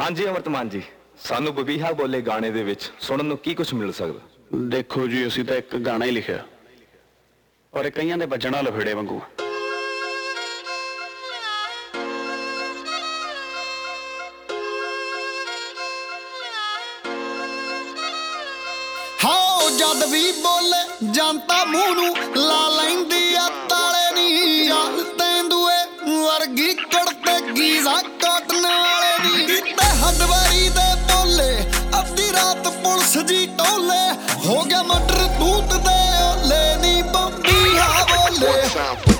ਹਾਂਜੀ ਅਮਰਤਮਾਨ ਜੀ। ਸਾਨੂੰ ਬਬੀਹਾ ਬੋਲੇ ਗਾਣੇ ਦੇ ਵਿੱਚ ਸੁਣਨ ਨੂੰ ਕੀ ਕੁਝ ਮਿਲ ਸਕਦਾ? ਦੇਖੋ ਜੀ ਅਸੀਂ ਤਾਂ ਇੱਕ ਗਾਣਾ ਹੀ ਲਿਖਿਆ। ਔਰ ਇਹ ਕਈਆਂ ਦੇ ਵੱਜਣਾ ਲਫੇੜੇ ਵਾਂਗੂ। ਹਾਓ ਜਦ ਵੀ ਬੋਲੇ ਜਨਤਾ ਮੂੰਹ ਨੂੰ ਲਾ ਲੈਂਦੀ ਆ ਤਾਲੇ ਨੀ ਚੱਲ ਤੈਂਦੂਏ ਵਰਗੀ ਕੜਤੇ ਗੀਜ਼ਾ ਤੇ ਦੇ ਬੋਲੇ ਅੱਧੀ ਰਾਤ ਪੁਲਿਸ ਜੀ ਟੋਲੇ। ਹੋ ਗਿਆ ਮਟਰ ਦੂਤ ਦੇ ਓਲੇ ਨੀ ਬੰਬੀ ਹਾ ਬੋਲੇ।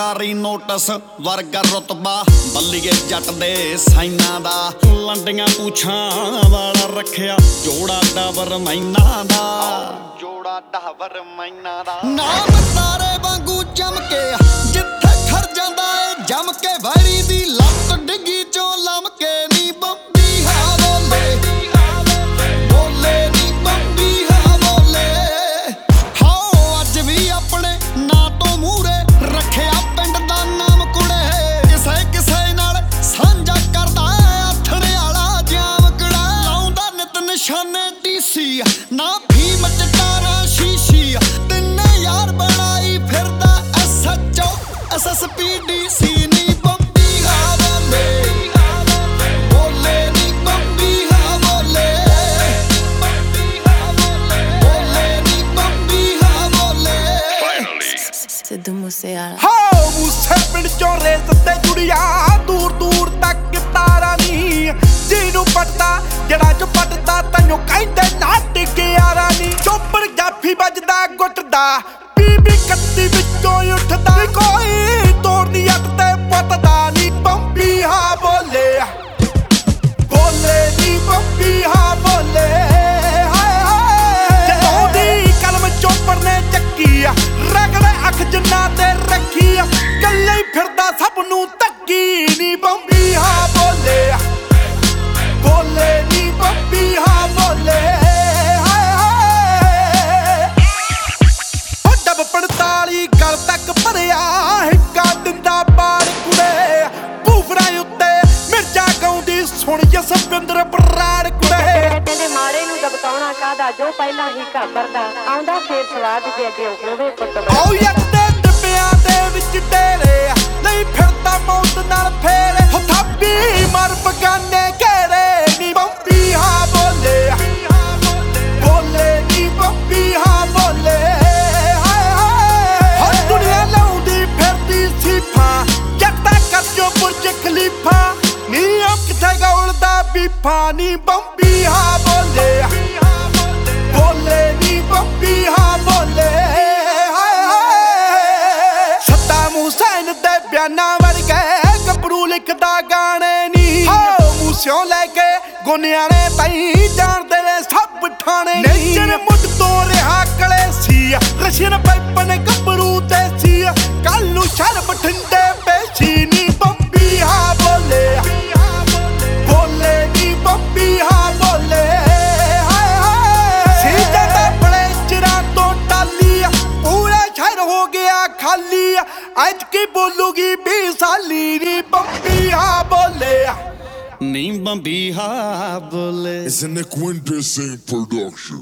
ਸਰਕਾਰੀ ਨੋਟਿਸ ਵਰਗਾ ਰਤਬਾ ਬੱਲੀਏ ਜੱਟ ਦੇ ਸਾਈਨਾਂ ਦਾ ਲੰਡੀਆਂ ਪੂਛਾਂ ਵਾਲਾ ਰੱਖਿਆ ਜੋੜਾ ਡਾਬਰ ਮੈਨਾ ਦਾ। ਜੋੜਾ ਡਾਵਰ ਮੈਨਾ ਦਾ। ਨਾਮ ਤਾਰੇ ਵਾਂਗੂ ਚਮਕੇ ਜਿੱਥੇ ਐਸਐਸਪੀ ਡੀਸੀ ਨੀ ਬੰਬੀ ਹਾ ਬੋਲੇ ਬੋਲੇ ਨੀ ਬੰਬੀ ਹਾ ਬੋਲੇ ਬੋਲੇ ਨੀ ਬੰਬੀ ਹਾ ਸਿੱਧੂ ਮੂਸੇ ਪਿੰਡ ਚੋਂ ਰੇਸ ਤੇ ਜੁੜਿਆ ਕੱਤੀ ਵਿੱਚੋਂ ਉੱਠਦਾ ਕੋਈ ਤੋੜਦੀ ਅੱਟ ਤੇ ਪੁੱਤਦਾ ਨਹੀਂ ਬੰਬੀ, ਹਾ ਬੋਲੇ। ਬੋਲੇ ਨੀ ਬੰਬੀ, ਹਾਂ ਬੋਲੇ। ਹਾਏ ਹਾਏ। ਜਦੋਂ ਦੀ ਕਲਮ ਚੋਪੜ ਨੇ ਚੱਕੀ ਆ, ਰਗੜੇ ਅੱਖ ਜਿੰਨਾ ਤੇ ਰੱਖੀ ਆ ਕੱਲੇ ਫਿਰਦਾ ਸਭ ਨੂੰ ਧੱਕੀ ਨੀ ਬੰਬੀ, ਹਾਂ ਸੁਣ ਜਸਵਿੰਦਰ ਬਰਾੜ ਕੁੜੇ। ਬੇਟੇ ਦੇ ਮਾੜੇ ਨੂੰ ਦਬਕਾਉਣਾ ਕਾਹਦਾ? ਜੋ ਪਹਿਲਾਂ ਹੀ ਘਾਬਰਦਾ ਆਉਂਦਾ ਫੇਰ ਸਵਾਦ ਜੇ ਅੱਗੇ ਹੋਵੇ ਪੁੱਤ ਗੌਲਦਾ ਬੀਫਾ ਨੀ ਬੰਬੀ ਹਾ ਬੋਲੇ। ਬੋਲੇ ਨੀ ਬੰਬੀ ਹਾ ਬੋਲੇ। ਹਾਏ ਹਾਏ। ਸੱਤਾ ਹੁਸੈਨ ਦੇ ਬਿਆਨਾਂ ਵਰਗੇ ਗੱਭਰੂ ਲਿਖਦਾ ਗਾਣੇ ਨੀ। ਹੋ ਮੂਸਿਓ ਲੈ ਕੇ ਗੁਨਿਆਂ ਨੇ ਤਈ ਅੱਜ ਕੀ ਬੋਲੂਗੀ 20 ਸਾਲੀ ਨੀ ਬੰਬੀ ਹਾ ਬੋਲੇ ਨੀ ਬੰਬੀ ਹਾ ਬੋਲੇ It's an Equindecent production.